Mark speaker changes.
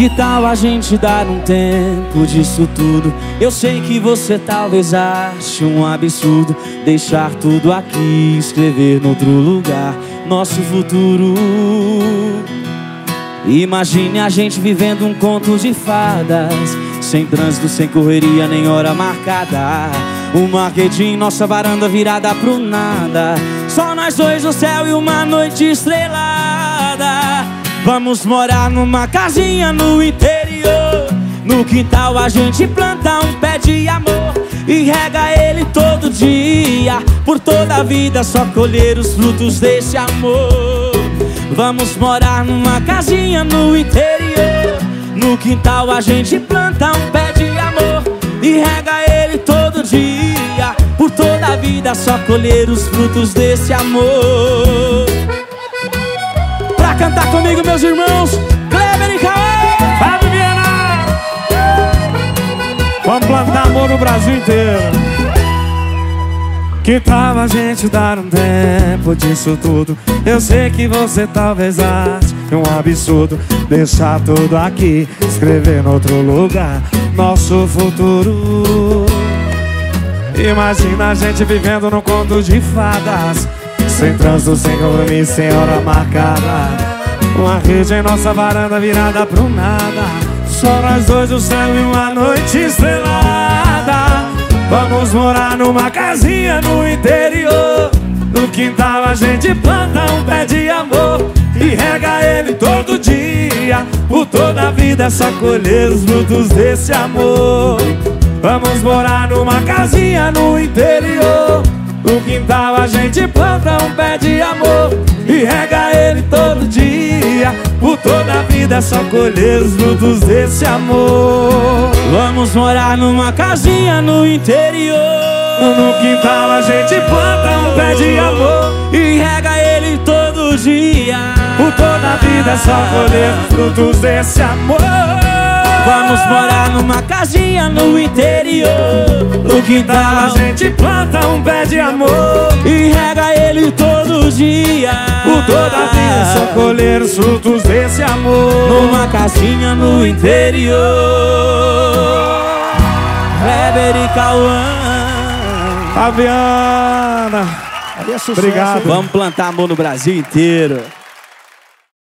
Speaker 1: Que tal a gente dar um tempo disso tudo? Eu sei que você talvez ache um absurdo Deixar tudo aqui, escrever no outro lugar. Nosso futuro. Imagine a gente vivendo um conto de fadas Sem trânsito, sem correria, nem hora marcada. O marketing, nossa varanda virada pro nada. Só nós dois no céu e uma noite estrelada Vamos morar numa casinha no interior. No quintal a gente planta um pé de amor E rega ele todo dia. Por toda a vida só colher os frutos desse amor. Vamos morar numa casinha no interior. No quintal a gente planta um pé de amor E rega ele todo dia. Por toda a vida só colher os frutos desse amor Pra cantar comigo meus irmãos. Kleber e Cauê
Speaker 2: Fábio Viana. Vamos plantar amor no Brasil inteiro. Que tal a gente dar um tempo disso tudo? Eu sei que você talvez ache um absurdo Deixar tudo aqui, escrever em outro lugar Nosso futuro. Imagina a gente vivendo num conto de fadas Sem trânsito, sem compromisso, sem hora marcada. Uma rede em nossa varanda virada pro nada. Só nós dois, o céu e uma noite estrelada. Vamos morar numa casinha no interior. No quintal a gente planta um pé de amor E rega ele todo dia. Por toda a vida só colher os frutos desse amor. Vamos morar numa casinha no interior gente planta um pé de amor E rega ele todo dia. Por toda a vida só colher os frutos desse amor.
Speaker 1: Vamos morar numa casinha no interior.
Speaker 2: No quintal a gente planta um pé de amor
Speaker 1: E rega ele todo dia.
Speaker 2: Por toda a vida só colher frutos desse amor.
Speaker 1: Vamos morar numa casinha no interior.
Speaker 2: No quintal a gente planta um pé de amor
Speaker 1: todo dia.
Speaker 2: Por toda a vida só colher os frutos desse amor.
Speaker 1: Numa casinha no interior. Kleber e Cauã.
Speaker 2: Fabiana.
Speaker 3: É.
Speaker 2: Obrigado.
Speaker 1: Vamos plantar amor no Brasil inteiro